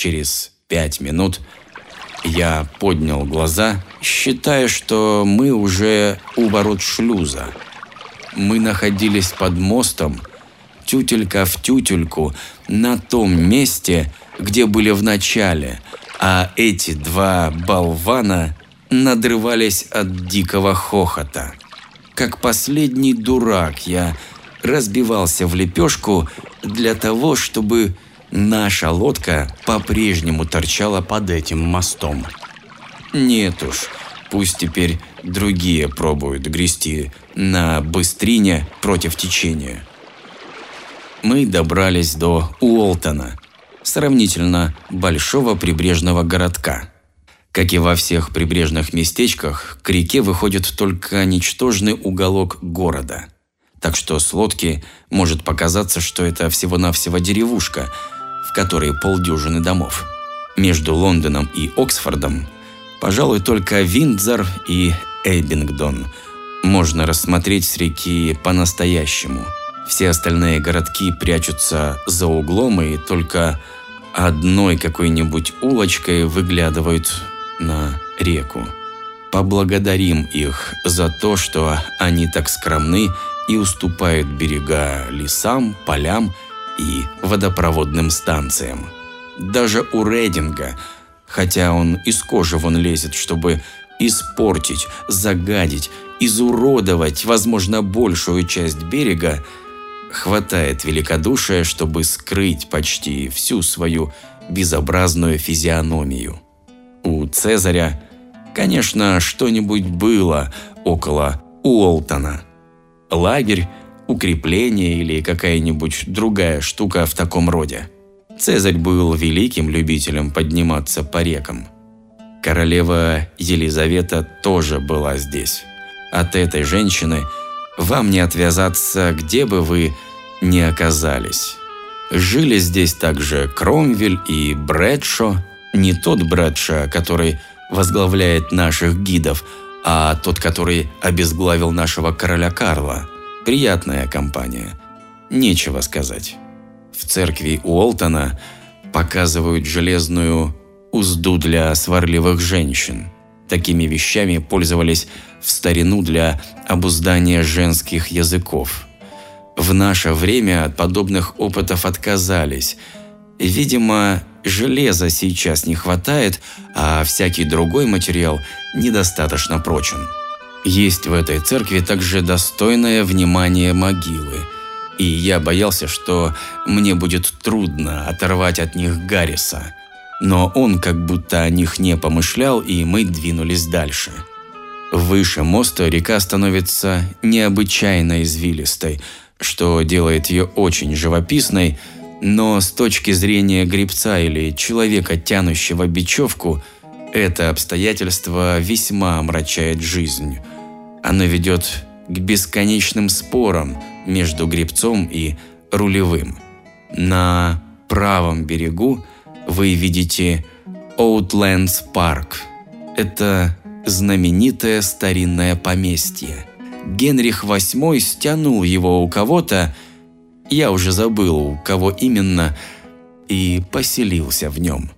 Через пять минут я поднял глаза, считая, что мы уже у ворот шлюза. Мы находились под мостом, тютелька в тютельку, на том месте, где были в начале, а эти два болвана надрывались от дикого хохота. Как последний дурак я разбивался в лепешку для того, чтобы наша лодка по-прежнему торчала под этим мостом. Нет уж, пусть теперь другие пробуют грести на быстрине против течения. Мы добрались до Уолтона, сравнительно большого прибрежного городка. Как и во всех прибрежных местечках, к реке выходит только ничтожный уголок города. Так что с лодки может показаться, что это всего-навсего деревушка, в которой полдюжины домов. Между Лондоном и Оксфордом, пожалуй, только Виндзор и Эйбингдон можно рассмотреть с реки по-настоящему. Все остальные городки прячутся за углом и только одной какой-нибудь улочкой выглядывают на реку. Поблагодарим их за то, что они так скромны и уступают берега лесам, полям и водопроводным станциям. Даже у Рейдинга, хотя он из кожи вон лезет, чтобы испортить, загадить, изуродовать, возможно, большую часть берега, хватает великодушия, чтобы скрыть почти всю свою безобразную физиономию. У Цезаря, конечно, что-нибудь было около Уолтона. Лагерь, укрепление или какая-нибудь другая штука в таком роде. Цезарь был великим любителем подниматься по рекам. Королева Елизавета тоже была здесь. От этой женщины вам не отвязаться, где бы вы ни оказались. Жили здесь также Кромвель и Брэдшо, не тот Брэдшо, который возглавляет наших гидов, а тот, который обезглавил нашего короля Карла. Приятная компания. Нечего сказать. В церкви Уолтона показывают железную узду для сварливых женщин. Такими вещами пользовались в старину для обуздания женских языков. В наше время от подобных опытов отказались. Видимо, железа сейчас не хватает, а всякий другой материал недостаточно прочен. Есть в этой церкви также достойное внимание могилы. И я боялся, что мне будет трудно оторвать от них Гарриса. Но он как будто о них не помышлял, и мы двинулись дальше. Выше моста река становится необычайно извилистой, что делает ее очень живописной, но с точки зрения гребца или человека, тянущего бечевку, это обстоятельство весьма омрачает жизнь. Оно ведет к бесконечным спорам между гребцом и рулевым. На правом берегу вы видите Outlands Park. Это знаменитое старинное поместье. Генрих VIII стянул его у кого-то, я уже забыл, у кого именно, и поселился в нем.